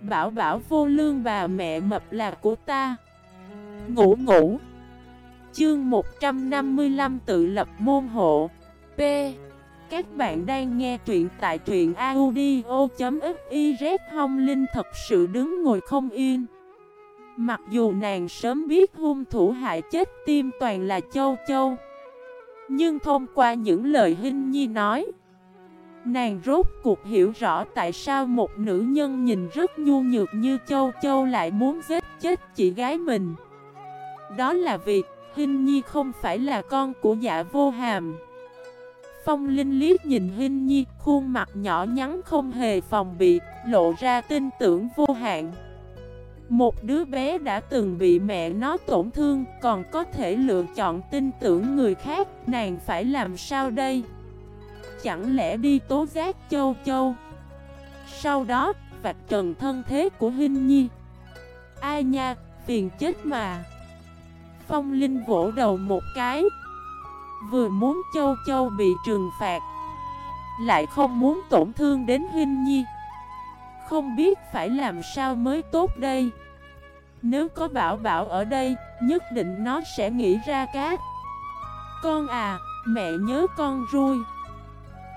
Bảo bảo vô lương bà mẹ mập là của ta. Ngủ ngủ. Chương 155 tự lập môn hộ. P. Các bạn đang nghe truyện tại truyện audio.xyz Hông Linh thật sự đứng ngồi không yên. Mặc dù nàng sớm biết hung thủ hại chết tim toàn là châu châu. Nhưng thông qua những lời Hinh Nhi nói Nàng rốt cuộc hiểu rõ tại sao một nữ nhân nhìn rất nhu nhược như châu. Châu lại muốn giết chết chị gái mình. Đó là vì Hinh Nhi không phải là con của dạ vô hàm. Phong Linh liếc nhìn Hinh Nhi, Khuôn mặt nhỏ nhắn không hề phòng bị, Lộ ra tin tưởng vô hạn. Một đứa bé đã từng bị mẹ nó tổn thương, Còn có thể lựa chọn tin tưởng người khác, Nàng phải làm sao đây? Chẳng lẽ đi tố giác châu châu? Sau đó vạch trần thân thế của Hinh Nhi. Ai nha, phiền chết mà. Phong Linh vỗ đầu một cái. Vừa muốn châu châu bị trừng phạt Lại không muốn tổn thương đến Hinh Nhi. Không biết phải làm sao mới tốt đây. Nếu có bảo bảo ở đây Nhất định nó sẽ nghĩ ra cá Con à, mẹ nhớ con rui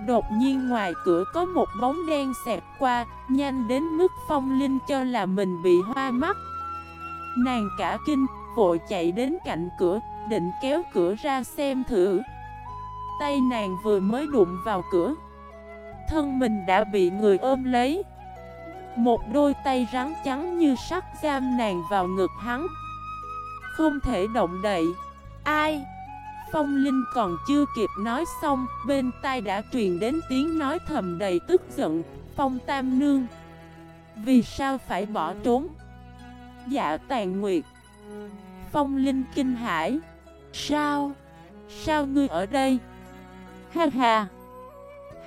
Đột nhiên ngoài cửa có một bóng đen xẹt qua, Nhanh đến mức phong linh cho là mình bị hoa mắt. Nàng cả kinh, vội chạy đến cạnh cửa, Định kéo cửa ra xem thử. Tay nàng vừa mới đụng vào cửa, Thân mình đã bị người ôm lấy. Một đôi tay rắn trắng như sắt giam nàng vào ngực hắn. Không thể động đậy. Ai? Phong Linh còn chưa kịp nói xong, Bên tai đã truyền đến tiếng nói thầm đầy tức giận, Phong Tam Nương, Vì sao phải bỏ trốn? Dạ tàn nguyệt Phong Linh kinh hãi Sao? Sao ngươi ở đây? Ha ha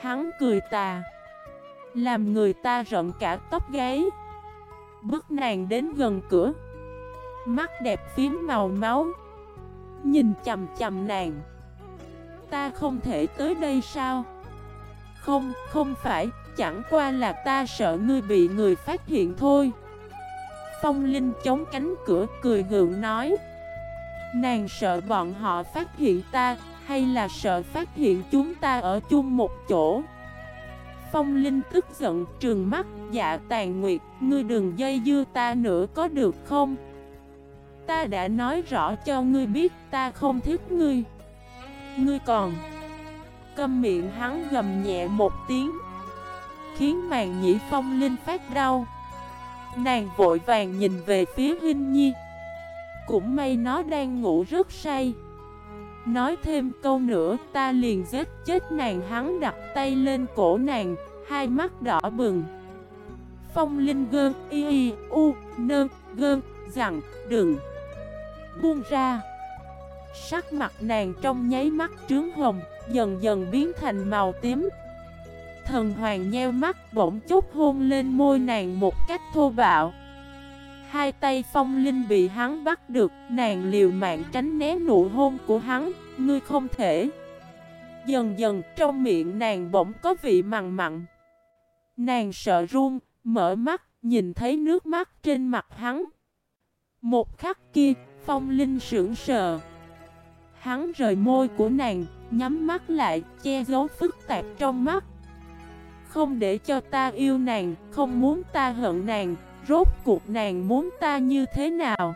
Hắn cười tà Làm người ta rợn cả tóc gáy Bước nàng đến gần cửa Mắt đẹp phím màu máu Nhìn chầm chầm nàng. Ta không thể tới đây sao? Không, không phải Chẳng qua là ta sợ ngươi bị người phát hiện thôi. Phong Linh chống cánh cửa cười gượng nói. Nàng sợ bọn họ phát hiện ta Hay là sợ phát hiện chúng ta ở chung một chỗ? Phong Linh tức giận trừng mắt. Dạ tàn nguyệt Ngươi đừng dây dưa ta nữa có được không? Ta đã nói rõ cho ngươi biết ta không thích ngươi. Ngươi còn Câm miệng hắn gầm nhẹ một tiếng, Khiến màn nhĩ phong linh phát đau. Nàng vội vàng nhìn về phía Hinh Nhi. Cũng may nó đang ngủ rất say. Nói thêm câu nữa, ta liền giết chết nàng hắn đặt tay lên cổ nàng, Hai mắt đỏ bừng. Phong Linh gơn, y y, u, nơ, gơn, rằng, đừng buông ra. Sắc mặt nàng trong nháy mắt trướng hồng, Dần dần biến thành màu tím. Thần hoàng nheo mắt bỗng chốc hôn lên môi nàng một cách thô bạo. Hai tay phong linh bị hắn bắt được, Nàng liều mạng tránh né nụ hôn của hắn, Ngươi không thể. Dần dần trong miệng nàng bỗng có vị mặn mặn. Nàng sợ run, Mở mắt, nhìn thấy nước mắt trên mặt hắn. Một khắc kia Phong Linh sững sờ. Hắn rời môi của nàng, Nhắm mắt lại, che giấu phức tạp trong mắt. Không để cho ta yêu nàng, Không muốn ta hận nàng, Rốt cuộc nàng muốn ta như thế nào?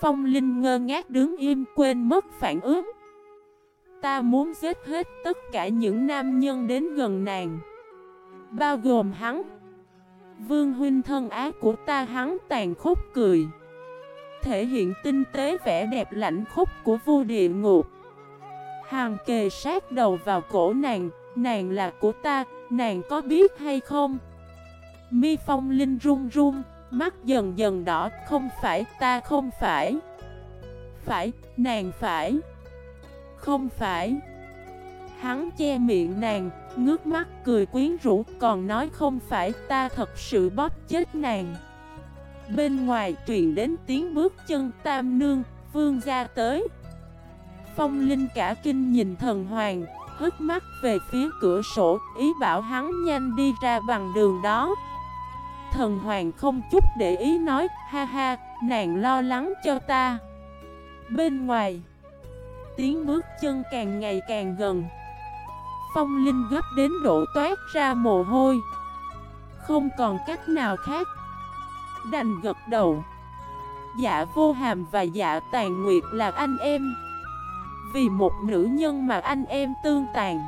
Phong Linh ngơ ngác đứng im, quên mất phản ứng. Ta muốn giết hết tất cả những nam nhân đến gần nàng. Bao gồm hắn. Vương huynh thân ác của ta, hắn tàn khốc cười. Thể hiện tinh tế vẻ đẹp lạnh khúc của vua địa ngục. Hàng kề sát đầu vào cổ nàng Nàng là của ta, nàng có biết hay không? Mi phong linh run run Mắt dần dần đỏ Không phải, ta không phải. Phải, nàng phải. Không phải. Hắn che miệng nàng Ngước mắt cười quyến rũ Còn nói không phải ta thật sự bóp chết nàng. Bên ngoài truyền đến tiếng bước chân tam nương, vương ra tới. Phong Linh cả kinh nhìn thần hoàng, hứt mắt về phía cửa sổ, ý bảo hắn nhanh đi ra bằng đường đó. Thần hoàng không chút để ý nói Ha ha, nàng lo lắng cho ta. Bên ngoài Tiếng bước chân càng ngày càng gần. Phong Linh gấp đến độ toát ra mồ hôi. Không còn cách nào khác Đành gật đầu. Dạ vô hàm và dạ tàn nguyệt là anh em. Vì một nữ nhân mà anh em tương tàn.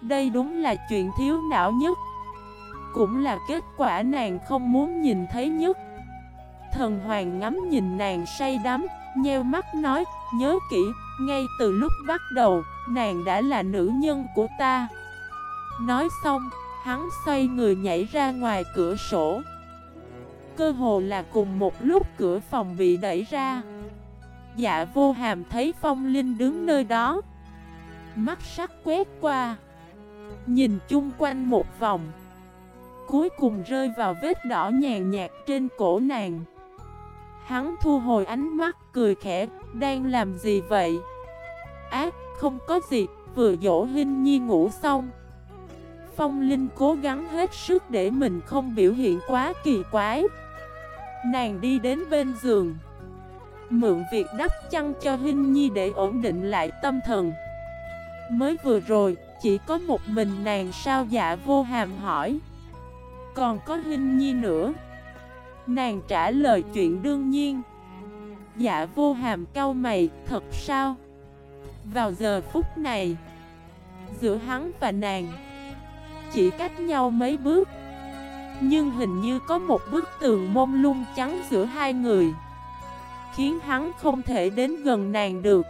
Đây đúng là chuyện thiếu não nhất. Cũng là kết quả nàng không muốn nhìn thấy nhất. Thần hoàng ngắm nhìn nàng say đắm, Nheo mắt nói, Nhớ kỹ, Ngay từ lúc bắt đầu, Nàng đã là nữ nhân của ta. Nói xong, Hắn xoay người nhảy ra ngoài cửa sổ. Cơ hồ là cùng một lúc cửa phòng bị đẩy ra. Dạ vô hàm thấy phong linh đứng nơi đó, Mắt sắc quét qua, Nhìn chung quanh một vòng, Cuối cùng rơi vào vết đỏ nhàn nhạt trên cổ nàng. Hắn thu hồi ánh mắt cười khẽ, Đang làm gì vậy? Ác, không có gì, Vừa dỗ Hinh Nhi ngủ xong. Phong Linh cố gắng hết sức để mình không biểu hiện quá kỳ quái. Nàng đi đến bên giường. Mượn việc đắp chăn cho Hinh Nhi để ổn định lại tâm thần. Mới vừa rồi, chỉ có một mình nàng sao dạ vô hàm hỏi. Còn có Hinh Nhi nữa. Nàng trả lời chuyện đương nhiên. Dạ vô hàm cau mày, thật sao? Vào giờ phút này Giữa hắn và nàng Chỉ cách nhau mấy bước. Nhưng hình như có một bức tường mông lung trắng giữa hai người, Khiến hắn không thể đến gần nàng được.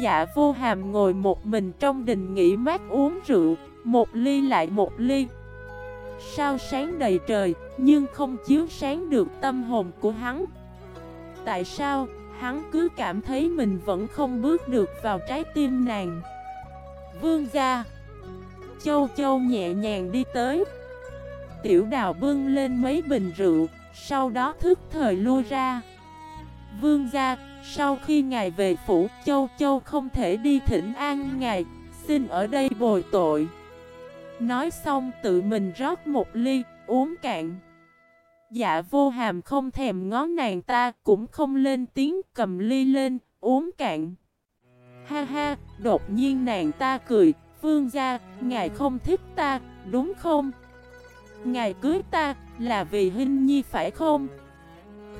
Dạ vô hàm ngồi một mình trong đình nghỉ mát uống rượu, Một ly lại một ly. Sao sáng đầy trời, Nhưng không chiếu sáng được tâm hồn của hắn. Tại sao, hắn cứ cảm thấy mình vẫn không bước được vào trái tim nàng? Vương gia, Châu châu nhẹ nhàng đi tới. Tiểu đào bưng lên mấy bình rượu, Sau đó thức thời lui ra. Vương gia, Sau khi ngài về phủ, Châu châu không thể đi thỉnh an ngài, Xin ở đây bồi tội. Nói xong tự mình rót một ly, Uống cạn. Dạ vô hàm không thèm ngó nàng ta, Cũng không lên tiếng, cầm ly lên, Uống cạn. Ha ha, Đột nhiên nàng ta cười, Vương gia, Ngài không thích ta, Đúng không? Ngài cưới ta Là vì hình nhi phải không?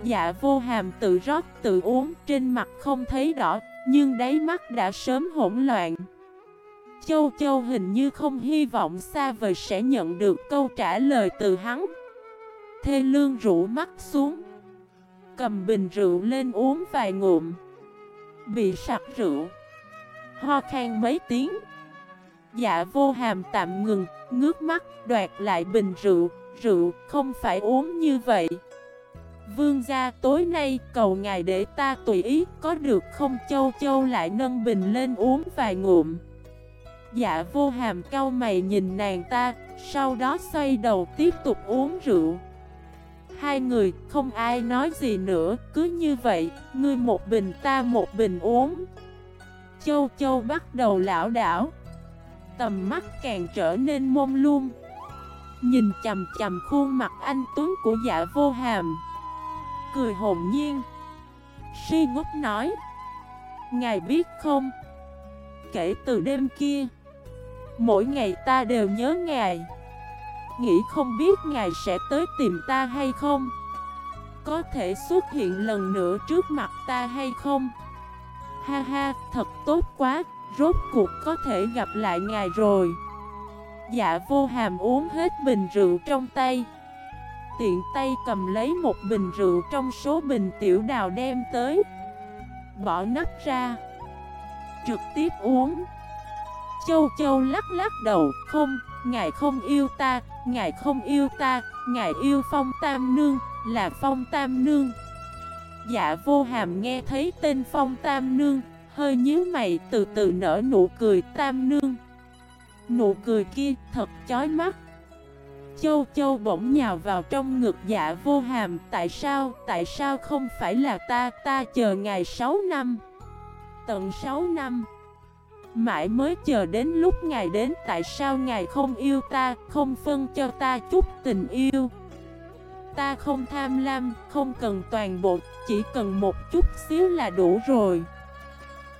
Dạ vô hàm tự rót tự uống Trên mặt không thấy đỏ, Nhưng đáy mắt đã sớm hỗn loạn. Châu Châu hình như không hy vọng xa vời sẽ nhận được câu trả lời từ hắn. Thê lương rũ mắt xuống, Cầm bình rượu lên uống vài ngụm. Bị sặc rượu, Ho khan mấy tiếng. Dạ vô hàm tạm ngừng, Ngước mắt, đoạt lại bình rượu. Rượu không phải uống như vậy. Vương gia, tối nay cầu ngài để ta tùy ý, Có được không? Châu châu lại nâng bình lên uống vài ngụm. Dạ vô hàm cau mày nhìn nàng ta, Sau đó xoay đầu tiếp tục uống rượu. Hai người, không ai nói gì nữa, Cứ như vậy, Ngươi một bình ta một bình uống. Châu châu bắt đầu lão đảo. Tầm mắt càng trở nên mông lung. Nhìn chầm chầm khuôn mặt anh Tuấn của dạ vô hàm. Cười hồn nhiên. Si ngốc nói. Ngài biết không? Kể từ đêm kia Mỗi ngày ta đều nhớ ngài. Nghĩ không biết ngài sẽ tới tìm ta hay không? Có thể xuất hiện lần nữa trước mặt ta hay không? Ha ha, thật tốt quá. Rốt cuộc có thể gặp lại ngài rồi. Dạ vô hàm uống hết bình rượu trong tay. Tiện tay cầm lấy một bình rượu trong số bình tiểu đào đem tới. Bỏ nắp ra. Trực tiếp uống. Châu Châu lắc lắc đầu, không, ngài không yêu ta, ngài không yêu ta, ngài yêu Phong Tam Nương, là Phong Tam Nương. Dạ vô hàm nghe thấy tên Phong Tam Nương, hơi nhíu mày từ từ nở nụ cười Tam Nương. Nụ cười kia thật chói mắt. Châu Châu bỗng nhào vào trong ngực dạ vô hàm Tại sao, tại sao không phải là ta, ta chờ ngày 6 năm Tận 6 năm Mãi mới chờ đến lúc ngài đến Tại sao ngài không yêu ta Không phân cho ta chút tình yêu Ta không tham lam, không cần toàn bộ, chỉ cần một chút xíu là đủ rồi.